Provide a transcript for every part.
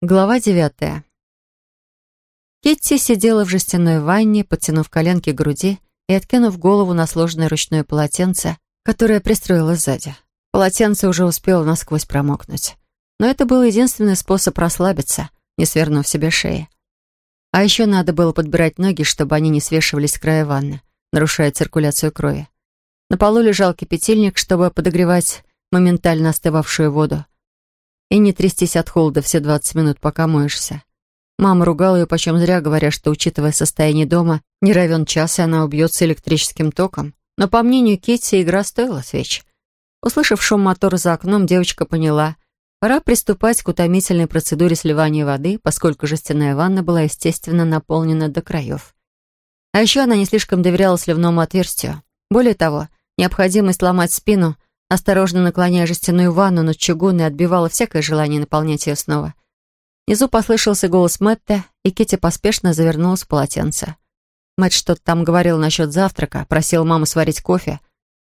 Глава девятая. Китти сидела в жестяной ванне, подтянув коленки к груди и откинув голову на сложное ручное полотенце, которое пристроила сзади. Полотенце уже успело насквозь промокнуть. Но это был единственный способ расслабиться, не свернув себе шеи. А еще надо было подбирать ноги, чтобы они не свешивались с края ванны, нарушая циркуляцию крови. На полу лежал кипятильник, чтобы подогревать моментально остывавшую воду и не трястись от холода все 20 минут, пока моешься. Мама ругала ее почем зря, говоря, что, учитывая состояние дома, не равен час, и она убьется электрическим током. Но, по мнению Китти, игра стоила свеч. Услышав шум мотора за окном, девочка поняла, пора приступать к утомительной процедуре сливания воды, поскольку жестяная ванна была, естественно, наполнена до краев. А еще она не слишком доверяла сливному отверстию. Более того, необходимость ломать спину — осторожно наклоняя жестяную ванну над чугунной, отбивала всякое желание наполнять ее снова. Внизу послышался голос Мэтта, и Китти поспешно завернулась в полотенце. Мэтт что-то там говорил насчет завтрака, просил маму сварить кофе,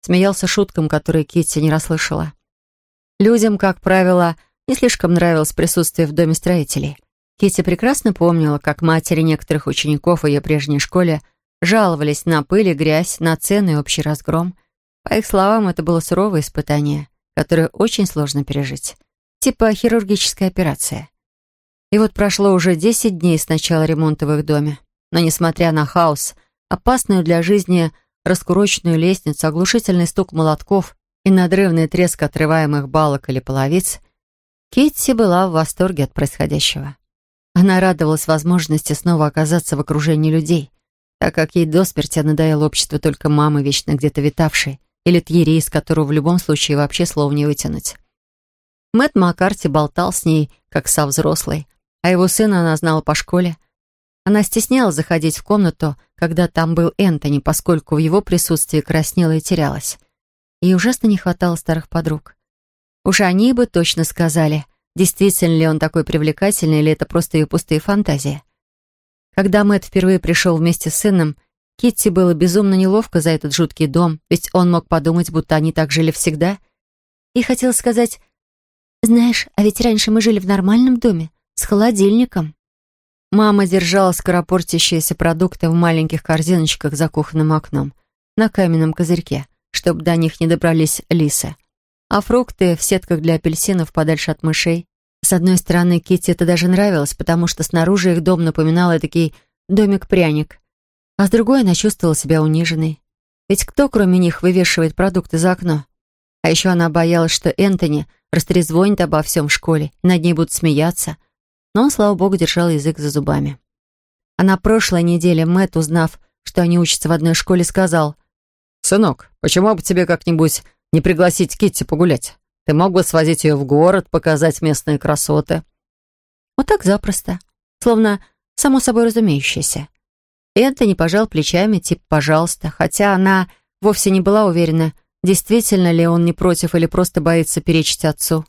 смеялся шуткам, которые Китти не расслышала. Людям, как правило, не слишком нравилось присутствие в доме строителей. Китти прекрасно помнила, как матери некоторых учеников в ее прежней школе жаловались на пыль и грязь, на цены и общий разгром. По их словам, это было суровое испытание, которое очень сложно пережить. Типа хирургическая операция. И вот прошло уже 10 дней с начала ремонта в их доме. Но несмотря на хаос, опасную для жизни раскуроченную лестницу, оглушительный стук молотков и надрывный треск отрываемых балок или половиц, Китти была в восторге от происходящего. Она радовалась возможности снова оказаться в окружении людей, так как ей до смерти надоело общество только мамы, вечно где-то витавшей, или Тьерри, из которого в любом случае вообще слов не вытянуть. Мэтт Маккарти болтал с ней, как со взрослой, а его сына она знала по школе. Она стеснялась заходить в комнату, когда там был Энтони, поскольку в его присутствии краснела и терялась. Ей ужасно не хватало старых подруг. Уж они бы точно сказали, действительно ли он такой привлекательный, или это просто ее пустые фантазии. Когда Мэтт впервые пришел вместе с сыном, Китти было безумно неловко за этот жуткий дом, ведь он мог подумать, будто они так жили всегда. И хотела сказать, «Знаешь, а ведь раньше мы жили в нормальном доме, с холодильником». Мама держала скоропортящиеся продукты в маленьких корзиночках за кухонным окном, на каменном козырьке, чтобы до них не добрались лисы. А фрукты в сетках для апельсинов подальше от мышей. С одной стороны, Китти это даже нравилось, потому что снаружи их дом напоминал такой домик-пряник. А с другой она чувствовала себя униженной. Ведь кто, кроме них, вывешивает продукты за окно? А еще она боялась, что Энтони растрезвонит обо всем в школе, над ней будут смеяться. Но он, слава богу, держал язык за зубами. А на прошлой неделе Мэтт, узнав, что они учатся в одной школе, сказал, «Сынок, почему бы тебе как-нибудь не пригласить Китти погулять? Ты мог бы свозить ее в город, показать местные красоты». Вот так запросто, словно само собой разумеющееся. Энтони пожал плечами, типа «пожалуйста», хотя она вовсе не была уверена, действительно ли он не против или просто боится перечить отцу.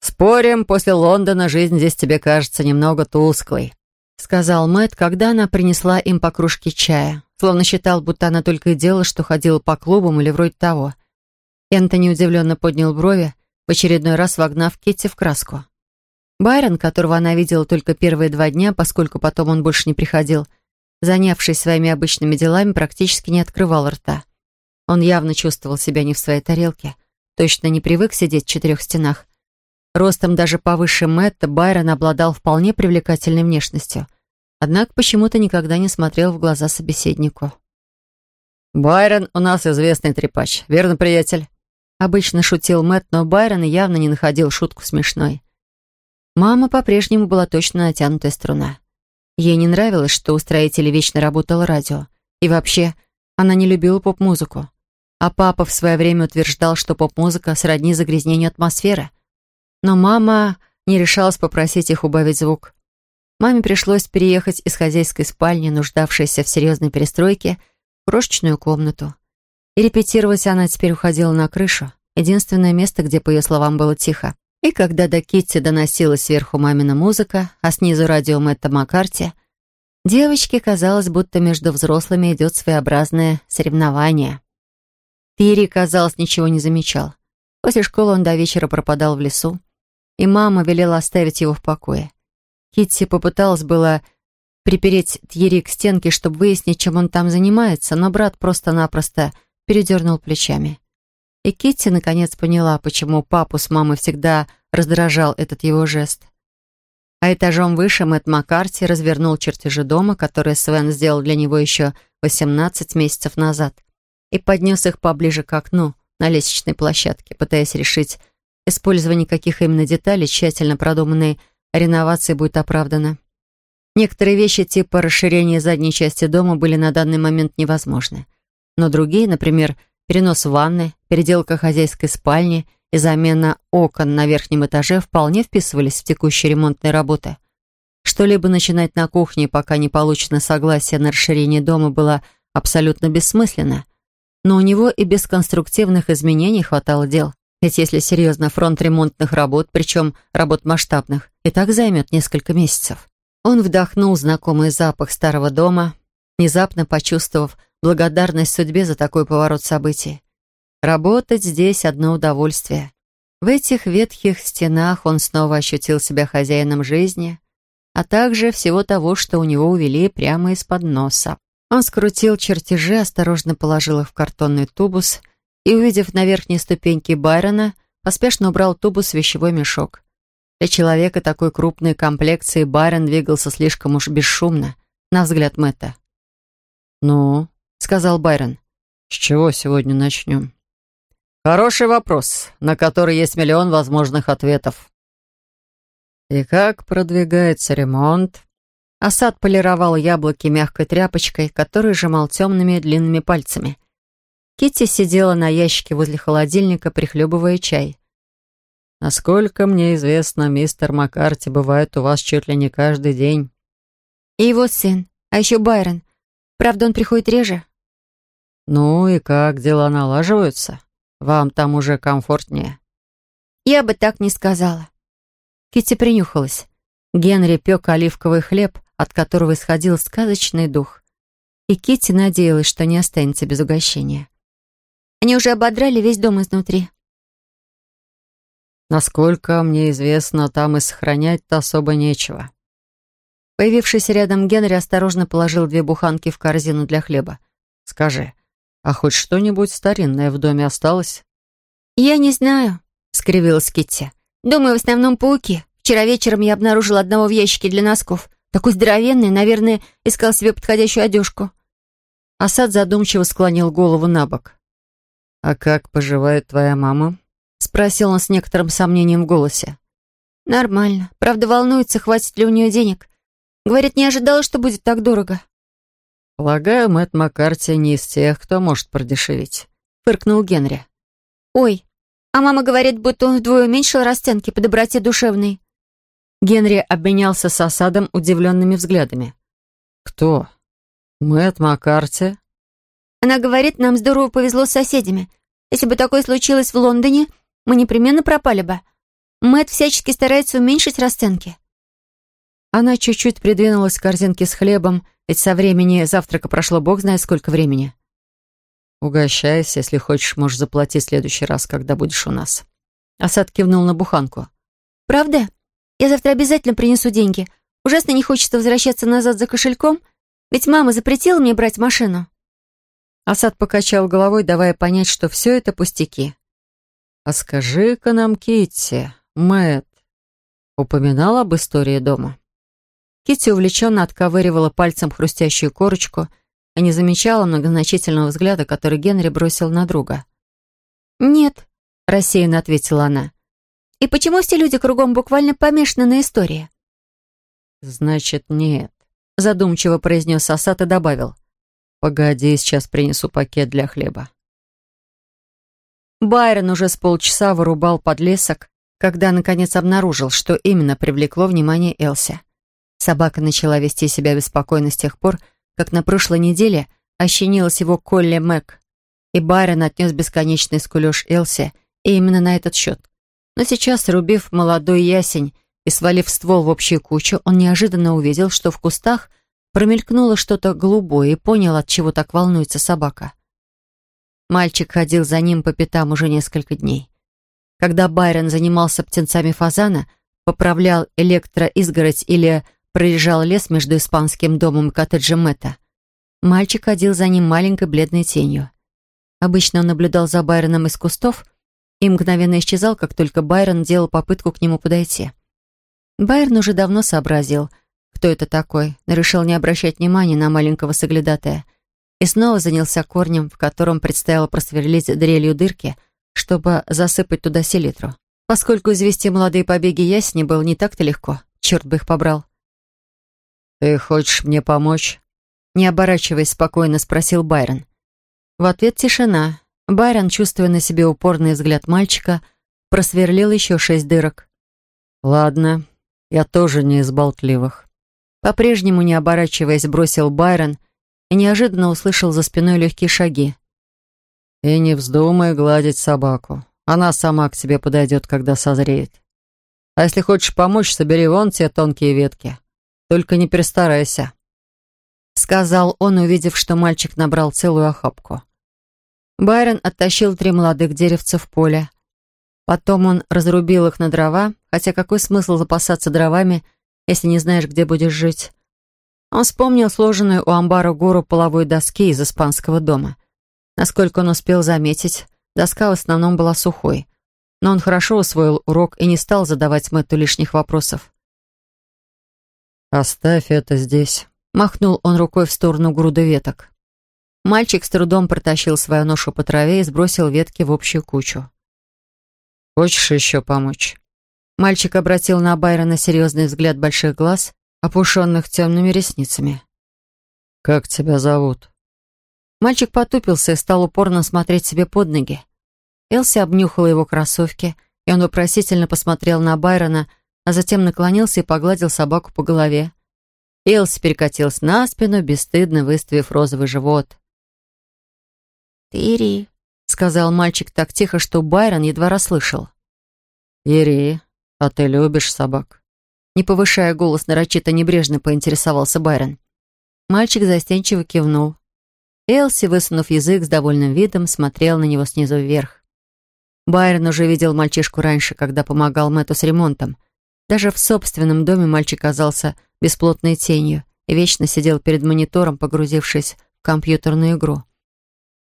«Спорим, после Лондона жизнь здесь тебе кажется немного тусклой», сказал Мэтт, когда она принесла им по кружке чая, словно считал, будто она только и делала, что ходила по клубам или вроде того. Энтони удивленно поднял брови, в очередной раз вогнав Китти в краску. Байрон, которого она видела только первые два дня, поскольку потом он больше не приходил, — занявшись своими обычными делами, практически не открывал рта. Он явно чувствовал себя не в своей тарелке, точно не привык сидеть в четырех стенах. Ростом даже повыше Мэтта Байрон обладал вполне привлекательной внешностью, однако почему-то никогда не смотрел в глаза собеседнику. «Байрон у нас известный трепач, верно, приятель?» Обычно шутил Мэтт, но Байрон явно не находил шутку смешной. Мама по-прежнему была точно натянутая струна. Ей не нравилось, что у строителей вечно работало радио. И вообще, она не любила поп-музыку. А папа в свое время утверждал, что поп-музыка сродни загрязнению атмосферы. Но мама не решалась попросить их убавить звук. Маме пришлось переехать из хозяйской спальни, нуждавшейся в серьезной перестройке, в крошечную комнату. И репетировать она теперь уходила на крышу, единственное место, где, по ее словам, было тихо. И когда до Китти доносилась сверху мамина музыка, а снизу радио Мэтта Маккарти, девочке казалось, будто между взрослыми идет своеобразное соревнование. Пири, казалось, ничего не замечал. После школы он до вечера пропадал в лесу. и мама велела оставить его в покое. Китти попыталась было припереть Тьерри к стенке, чтобы выяснить, чем он там занимается, но брат просто-напросто передернул плечами. И Китти наконец поняла, почему папу с мамой всегда раздражал этот его жест. А этажом выше Мэтт Маккарти развернул чертежи дома, которые Свен сделал для него еще 18 месяцев назад, и поднес их поближе к окну на лестничной площадке, пытаясь решить, использование каких именно деталей тщательно продуманной реновации будет оправдано. Некоторые вещи типа расширения задней части дома были на данный момент невозможны. Но другие, например, перенос ванны, переделка хозяйской спальни и замена окон на верхнем этаже вполне вписывались в текущие ремонтные работы. Что-либо начинать на кухне, пока не получено согласие на расширение дома, было абсолютно бессмысленно. Но у него и без конструктивных изменений хватало дел. Ведь если серьезно, фронт ремонтных работ, причем работ масштабных, и так займет несколько месяцев. Он вдохнул знакомый запах старого дома, внезапно почувствовав благодарность судьбе за такой поворот событий. Работать здесь одно удовольствие. В этих ветхих стенах он снова ощутил себя хозяином жизни, а также всего того, что у него увели прямо из-под носа. Он скрутил чертежи, осторожно положил их в картонный тубус и, увидев на верхней ступеньке Байрона, поспешно убрал тубус в вещевой мешок. Для человека такой крупной комплекции Байрон двигался слишком уж бесшумно, на взгляд Мэтта. «Ну», — сказал Байрон, — «с чего сегодня начнем?» «Хороший вопрос, на который есть миллион возможных ответов». «И как продвигается ремонт?» Асад полировал яблоки мягкой тряпочкой, которую сжимал темными длинными пальцами. Китти сидела на ящике возле холодильника, прихлебывая чай. «Насколько мне известно, мистер Маккарти бывает у вас чуть ли не каждый день». «И его сын, а еще Байрон. Правда, он приходит реже?» «Ну и как дела налаживаются? Вам там уже комфортнее?» «Я бы так не сказала». Китти принюхалась. Генри пек оливковый хлеб, от которого исходил сказочный дух. И Китти надеялась, что не останется без угощения. Они уже ободрали весь дом изнутри. Насколько мне известно, там и сохранять-то особо нечего. Появившийся рядом Генри осторожно положил две буханки в корзину для хлеба. «Скажи, а хоть что-нибудь старинное в доме осталось?» «Я не знаю», — скривилась Китти. «Думаю, в основном пауки. Вчера вечером я обнаружила одного в ящике для носков. Такой здоровенный, наверное, искал себе подходящую одежку». Асад задумчиво склонил голову на бок. «А как поживает твоя мама?» — спросил он с некоторым сомнением в голосе. «Нормально. Правда, волнуется, хватит ли у нее денег. Говорит, не ожидала, что будет так дорого». «Полагаю, Мэтт Маккарти не из тех, кто может продешевить», — фыркнул Генри. «Ой, а мама говорит, будто он вдвое уменьшил расценки по доброте душевной». Генри обменялся с осадом удивленными взглядами. «Кто? Мэтт Маккарти?» Она говорит, нам здорово повезло с соседями. Если бы такое случилось в Лондоне, мы непременно пропали бы. Мэтт всячески старается уменьшить расценки». Она чуть-чуть придвинулась к корзинке с хлебом, ведь со времени завтрака прошло бог знает сколько времени. «Угощайся, если хочешь, можешь заплатить в следующий раз, когда будешь у нас». Асад кивнул на буханку. «Правда? Я завтра обязательно принесу деньги. Ужасно не хочется возвращаться назад за кошельком, ведь мама запретила мне брать машину». Асад покачал головой, давая понять, что все это пустяки. «А скажи-ка нам, Китти, Мэтт, упоминал об истории дома?» Китти увлеченно отковыривала пальцем хрустящую корочку и не замечала многозначительного взгляда, который Генри бросил на друга. «Нет», — рассеянно ответила она. «И почему все люди кругом буквально помешаны на истории?» «Значит, нет», — задумчиво произнес Асад и добавил. «Погоди, сейчас принесу пакет для хлеба». Байрон уже с полчаса вырубал подлесок, когда, наконец, обнаружил, что именно привлекло внимание Элси. Собака начала вести себя беспокойно с тех пор, как на прошлой неделе ощенилась его Колли Мэг, и Байрон отнес бесконечный скулеж Элси и именно на этот счет. Но сейчас, рубив молодой ясень и свалив ствол в общую кучу, он неожиданно увидел, что в кустах – Промелькнуло что-то голубое и понял, от чего так волнуется собака. Мальчик ходил за ним по пятам уже несколько дней. когда Байрон занимался птенцами фазана, поправлял электроизгородь или проезжал лес между испанским домом и коттеджем Мэтта. Мальчик ходил за ним маленькой бледной тенью. Обычно он наблюдал за Байроном из кустов и мгновенно исчезал, как только Байрон делал попытку к нему подойти. Байрон уже давно сообразил, кто это такой, но решил не обращать внимания на маленького соглядатая и снова занялся корнем, в котором предстояло просверлить дрелью дырки, чтобы засыпать туда селитру. Поскольку извести молодые побеги ясени было не так-то легко, черт бы их побрал. «Ты хочешь мне помочь?» Не оборачиваясь, спокойно спросил Байрон. В ответ тишина. Байрон, чувствуя на себе упорный взгляд мальчика, просверлил еще шесть дырок. «Ладно, я тоже не из болтливых». По-прежнему, не оборачиваясь, бросил Байрон и неожиданно услышал за спиной легкие шаги. «И не вздумай гладить собаку. Она сама к тебе подойдет, когда созреет. А если хочешь помочь, собери вон те тонкие ветки. Только не перестарайся», — сказал он, увидев, что мальчик набрал целую охапку. Байрон оттащил три молодых деревца в поле. Потом он разрубил их на дрова, хотя какой смысл запасаться дровами, если не знаешь, где будешь жить? Он вспомнил сложенную у амбара гору половой доски из испанского дома. Насколько он успел заметить, доска в основном была сухой. Но он хорошо усвоил урок и не стал задавать Мэтту лишних вопросов. «Оставь это здесь», — махнул он рукой в сторону груды веток. Мальчик с трудом протащил свою ношу по траве и сбросил ветки в общую кучу. «Хочешь еще помочь?» Мальчик обратил на Байрона серьезный взгляд больших глаз, опушенных темными ресницами. «Как тебя зовут?» Мальчик потупился и стал упорно смотреть себе под ноги. Элси обнюхала его кроссовки, и он вопросительно посмотрел на Байрона, а затем наклонился и погладил собаку по голове. Элси перекатилась на спину, бесстыдно выставив розовый живот. «Ири», — сказал мальчик так тихо, что Байрон едва расслышал. «Ири, а ты любишь собак?» Не повышая голос, нарочито небрежно поинтересовался Байрон. Мальчик застенчиво кивнул. Элси, высунув язык с довольным видом, смотрел на него снизу вверх. Байрон уже видел мальчишку раньше, когда помогал Мэтту с ремонтом. Даже в собственном доме мальчик казался бесплотной тенью и вечно сидел перед монитором, погрузившись в компьютерную игру.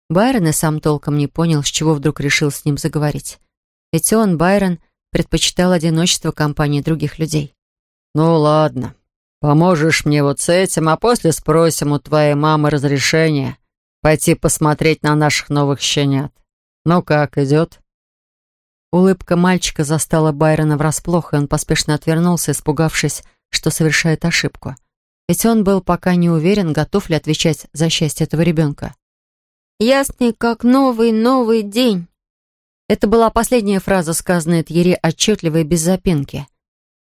Байрон и сам толком не понял, с чего вдруг решил с ним заговорить. Ведь он, Байрон, предпочитал одиночество компании других людей. «Ну ладно, поможешь мне вот с этим, а после спросим у твоей мамы разрешения пойти посмотреть на наших новых щенят. Ну как, идет?» Улыбка мальчика застала Байрона врасплох, и он поспешно отвернулся, испугавшись, что совершает ошибку. Ведь он был пока не уверен, готов ли отвечать за счастье этого ребенка. Ясный, как новый-новый день. Это была последняя фраза, сказанная Тьере отчетливо и без запинки.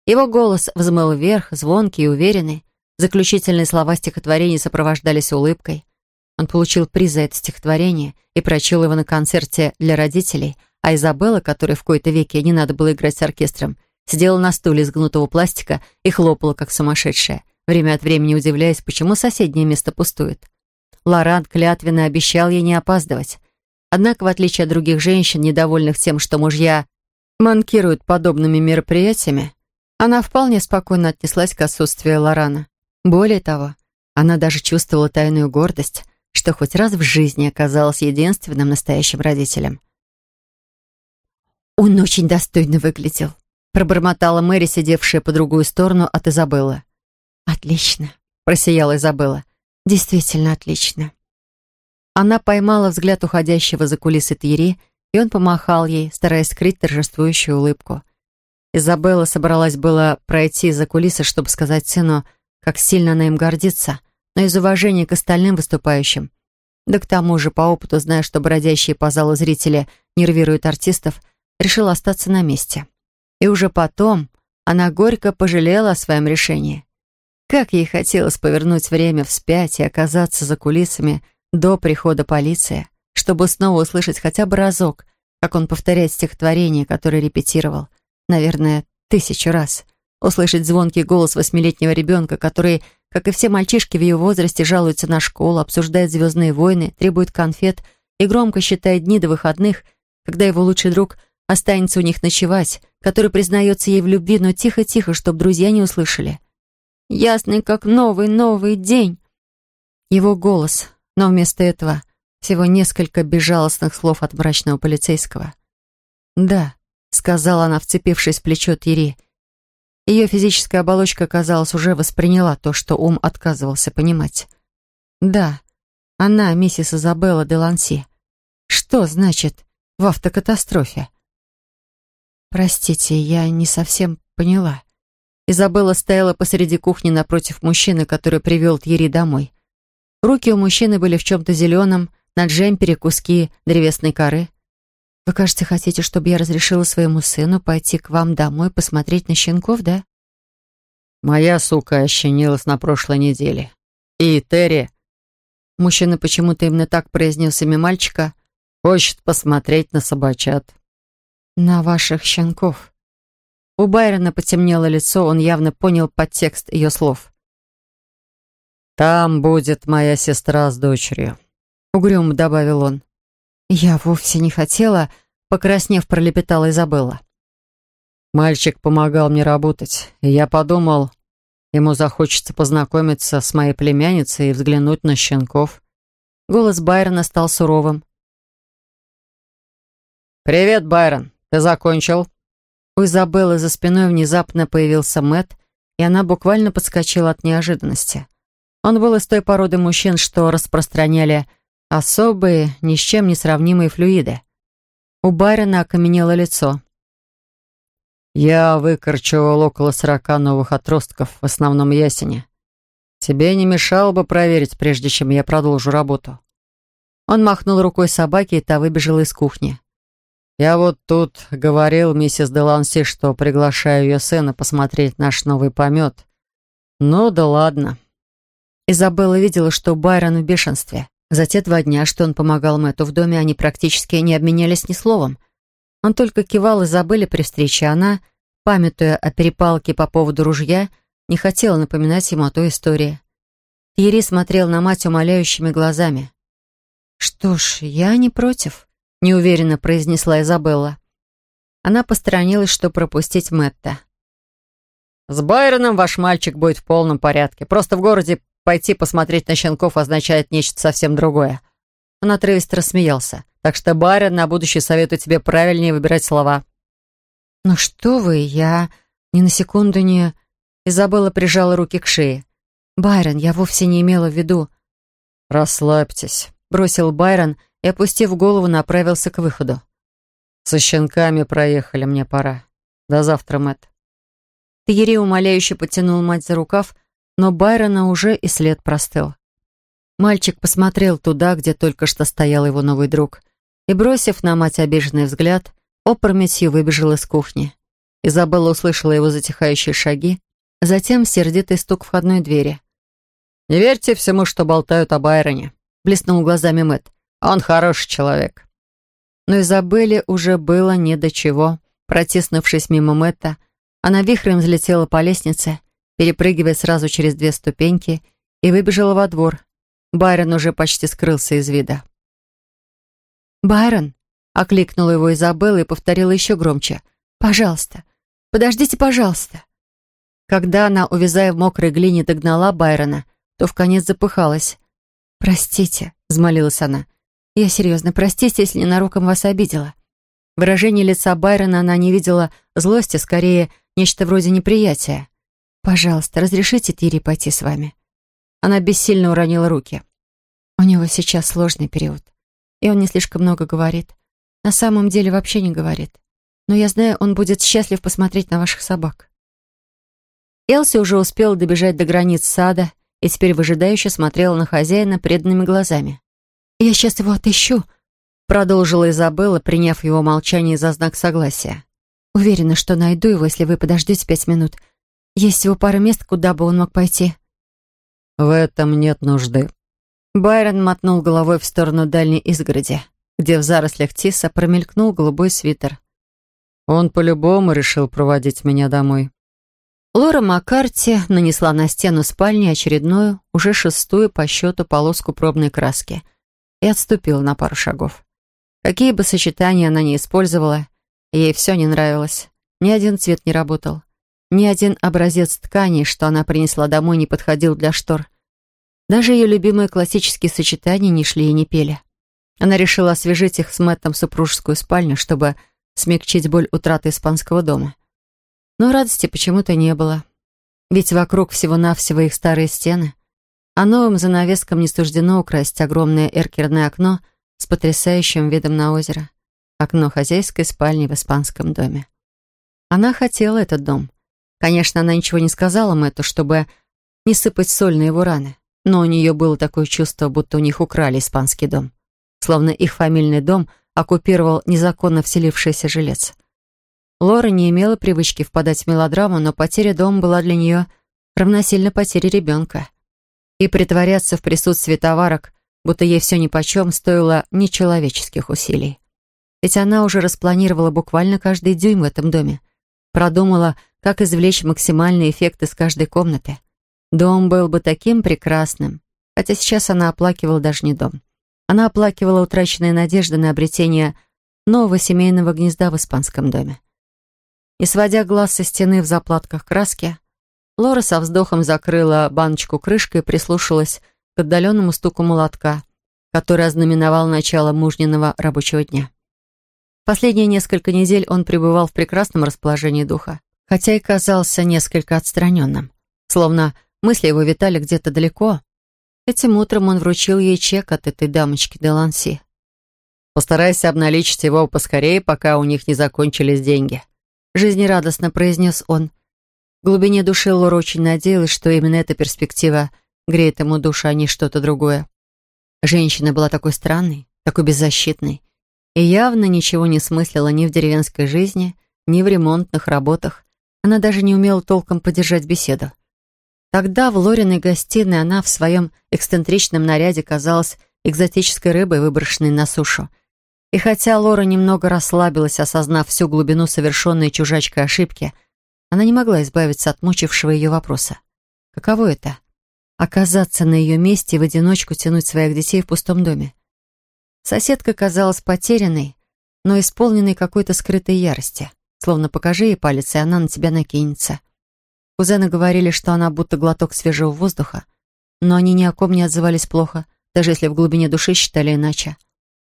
Его голос взмыл вверх, звонкий и уверенный. Заключительные слова стихотворения сопровождались улыбкой. Он получил приз за это стихотворение и прочел его на концерте для родителей, а Изабелла, которой в кои-то веке не надо было играть с оркестром, сидела на стуле из гнутого пластика и хлопала, как сумасшедшая, время от времени удивляясь, почему соседнее место пустует. Лоран клятвенно обещал ей не опаздывать. Однако, в отличие от других женщин, недовольных тем, что мужья манкируют подобными мероприятиями, она вполне спокойно отнеслась к отсутствию Лорана. Более того, она даже чувствовала тайную гордость, что хоть раз в жизни оказалась единственным настоящим родителем. «Он очень достойно выглядел», — пробормотала Мэри, сидевшая по другую сторону от Изабеллы. «Отлично», — просияла Изабелла. Действительно отлично. Она поймала взгляд уходящего за кулисы Тьери, и он помахал ей, стараясь скрыть торжествующую улыбку. Изабелла собралась было пройти за кулисы, чтобы сказать сыну, как сильно она им гордится, но из уважения к остальным выступающим. Да к тому же, по опыту, зная, что бродящие по залу зрители нервируют артистов, решила остаться на месте. И уже потом она горько пожалела о своем решении. Как ей хотелось повернуть время вспять и оказаться за кулисами до прихода полиции, чтобы снова услышать хотя бы разок, как он повторяет стихотворение, которое репетировал, наверное, тысячу раз. Услышать звонкий голос восьмилетнего ребенка, который, как и все мальчишки в ее возрасте, жалуется на школу, обсуждает «Звездные войны», требует конфет и громко считает дни до выходных, когда его лучший друг останется у них ночевать, который признается ей в любви, но тихо-тихо, чтобы друзья не услышали. Ясный, как новый-новый день. Его голос, но вместо этого всего несколько безжалостных слов от мрачного полицейского. «Да», — сказала она, вцепившись в плечо Тири. Ее физическая оболочка, казалось, уже восприняла то, что ум отказывался понимать. «Да, она, миссис Изабелла де Ланси. Что значит в автокатастрофе?» «Простите, я не совсем поняла». Изабелла стояла посреди кухни напротив мужчины, который привел Тьерри домой. Руки у мужчины были в чем-то зеленом, на джемпере куски древесной коры. «Вы, кажется, хотите, чтобы я разрешила своему сыну пойти к вам домой посмотреть на щенков, да?» «Моя сука ощенилась на прошлой неделе. И Терри...» Мужчина почему-то именно так произнес имя мальчика. «Хочет посмотреть на собачат». «На ваших щенков». У Байрона потемнело лицо, он явно понял подтекст ее слов. «Там будет моя сестра с дочерью», — угрюмо добавил он. «Я вовсе не хотела», — покраснев, пролепетала Изабелла. «Мальчик помогал мне работать, и я подумал, ему захочется познакомиться с моей племянницей и взглянуть на щенков». Голос Байрона стал суровым. «Привет, Байрон. «Ты закончил?» У Изабеллы за спиной внезапно появился Мэт, и она буквально подскочила от неожиданности. Он был из той породы мужчин, что распространяли особые, ни с чем не сравнимые флюиды. У Байрона окаменело лицо. «Я выкорчевал около сорока новых отростков, в основном ясеня. Тебе не мешало бы проверить, прежде чем я продолжу работу». Он махнул рукой собаке, и та выбежала из кухни. Я вот тут говорил миссис Деланси, что приглашаю ее сына посмотреть наш новый помет. Ну да ладно. Изабелла видела, что Байрон в бешенстве. За те два дня, что он помогал Мэтту в доме, они практически не обменялись ни словом. Он только кивал Изабелле при встрече, а она, памятуя о перепалке по поводу ружья, не хотела напоминать ему о той истории. Тьерри смотрел на мать умоляющими глазами. «Что ж, я не против», неуверенно произнесла Изабелла. Она посторонилась, чтобы пропустить Мэтта. «С Байроном ваш мальчик будет в полном порядке. Просто в городе пойти посмотреть на щенков означает нечто совсем другое». Он отрывисто рассмеялся. «Так что, Байрон, на будущее советую тебе правильнее выбирать слова». «Ну что вы, я ни на секунду не...» Изабелла прижала руки к шее. «Байрон, я вовсе не имела в виду...» «Расслабьтесь», — бросил Байрон, — и, опустив голову, направился к выходу. «Со щенками проехали, мне пора. До завтра, Мэтт». Тьерри умоляюще потянул мать за рукав, но Байрона уже и след простыл. Мальчик посмотрел туда, где только что стоял его новый друг, и, бросив на мать обиженный взгляд, опрометью выбежал из кухни. Изабелла услышала его затихающие шаги, затем сердитый стук входной двери. «Не верьте всему, что болтают о Байроне», — блеснул глазами Мэтт. Он хороший человек». Но Изабелле уже было не до чего. Протиснувшись мимо Мэтта, она вихрем взлетела по лестнице, перепрыгивая сразу через две ступеньки, и выбежала во двор. Байрон уже почти скрылся из вида. «Байрон!» — окликнула его Изабелла и повторила еще громче. «Пожалуйста! Подождите, пожалуйста!» Когда она, увязая в мокрой глине, догнала Байрона, то в конец запыхалась. «Простите», — взмолилась она, — я серьезно, простите, если ненароком вас обидела. Выражение лица Байрона она не видела злости, скорее, нечто вроде неприятия. «Пожалуйста, разрешите Тири пойти с вами?» Она бессильно уронила руки. У него сейчас сложный период, и он не слишком много говорит. На самом деле вообще не говорит. Но я знаю, он будет счастлив посмотреть на ваших собак. Элси уже успела добежать до границ сада и теперь выжидающе смотрела на хозяина преданными глазами. «Я сейчас его отыщу», — продолжила Изабелла, приняв его молчание за знак согласия. «Уверена, что найду его, если вы подождете пять минут. Есть всего пара мест, куда бы он мог пойти». «В этом нет нужды». Байрон мотнул головой в сторону дальней изгороди, где в зарослях тиса промелькнул голубой свитер. «Он по-любому решил проводить меня домой». Лора Маккарти нанесла на стену спальни очередную, уже шестую по счету полоску пробной краски — и отступила на пару шагов. Какие бы сочетания она ни использовала, Ей все не нравилось. Ни один цвет не работал. Ни один образец ткани, что она принесла домой, не подходил для штор. Даже ее любимые классические сочетания не шли и не пели. Она решила освежить их с Мэттом супружескую спальню, чтобы смягчить боль утраты испанского дома. Но радости почему-то не было. Ведь вокруг всего-навсего их старые стены, а новым занавескам не суждено украсть огромное эркерное окно с потрясающим видом на озеро. Окно хозяйской спальни в испанском доме. Она хотела этот дом. Конечно, она ничего не сказала Мэтту, чтобы не сыпать соль на его раны, но у нее было такое чувство, будто у них украли испанский дом. Словно их фамильный дом оккупировал незаконно вселившийся жилец. Лора не имела привычки впадать в мелодраму, но потеря дома была для нее равносильно потере ребенка. И притворяться в присутствии товарок, будто ей все нипочем, стоило нечеловеческих усилий. Ведь она уже распланировала буквально каждый дюйм в этом доме. Продумала, как извлечь максимальный эффект из каждой комнаты. Дом был бы таким прекрасным, хотя сейчас она оплакивала даже не дом. Она оплакивала утраченные надежды на обретение нового семейного гнезда в испанском доме. И сводя глаз со стены в заплатках краски, Лора со вздохом закрыла баночку крышкой и прислушалась к отдаленному стуку молотка, который ознаменовал начало мужниного рабочего дня. Последние несколько недель он пребывал в прекрасном расположении духа, хотя и казался несколько отстраненным, словно мысли его витали где-то далеко. Этим утром он вручил ей чек от этой дамочки де Ланси. «Постарайся обналичить его поскорее, пока у них не закончились деньги», жизнерадостно произнес он. В глубине души Лора очень надеялась, что именно эта перспектива греет ему душу, а не что-то другое. Женщина была такой странной, такой беззащитной, и явно ничего не смыслила ни в деревенской жизни, ни в ремонтных работах. Она даже не умела толком поддержать беседу. Тогда в Лориной гостиной она в своем эксцентричном наряде казалась экзотической рыбой, выброшенной на сушу — и хотя Лора немного расслабилась, осознав всю глубину совершенной чужачкой ошибки, она не могла избавиться от мучившего ее вопроса. Каково это? Оказаться на ее месте и в одиночку тянуть своих детей в пустом доме. Соседка казалась потерянной, но исполненной какой-то скрытой ярости. Словно покажи ей палец, и она на тебя накинется. Кузены говорили, что она будто глоток свежего воздуха, но они ни о ком не отзывались плохо, даже если в глубине души считали иначе.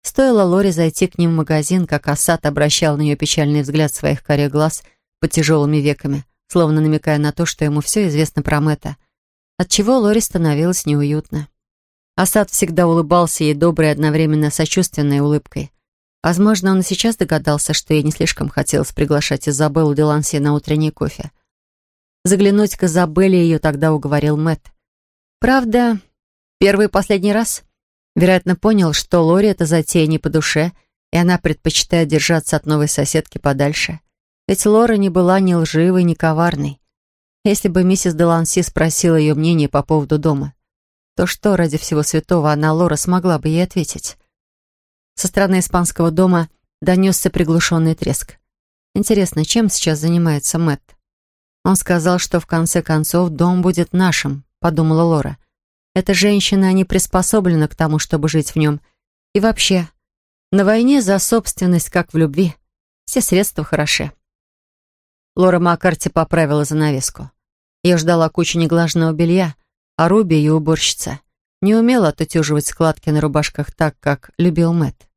Стоило Лоре зайти к ним в магазин, как Асад обращал на нее печальный взгляд своих карих глаз под тяжелыми веками, словно намекая на то, что ему все известно про Мэтта, отчего Лоре становилось неуютно. Асад всегда улыбался ей доброй одновременно сочувственной улыбкой. Возможно, он и сейчас догадался, что ей не слишком хотелось приглашать Изабеллу Деланси на утренний кофе. Заглянуть к Изабелле ее тогда уговорил Мэтт. Правда, первый и последний раз — Вероятно, понял, что Лори эта затея не по душе, и она предпочитает держаться от новой соседки подальше. Ведь Лора не была ни лживой, ни коварной. Если бы миссис Деланси спросила ее мнение по поводу дома, то что ради всего святого она, Лора, смогла бы ей ответить? Со стороны испанского дома донесся приглушенный треск. Интересно, чем сейчас занимается Мэтт? Он сказал, что в конце концов дом будет нашим, подумала Лора. Эта женщина не приспособлена к тому, чтобы жить в нем. И вообще, на войне за собственность, как в любви, все средства хороши. Лора Маккарти поправила занавеску. Ее ждала куча неглаженного белья, а Руби, ее уборщица, не умела отутюживать складки на рубашках так, как любил Мэтт.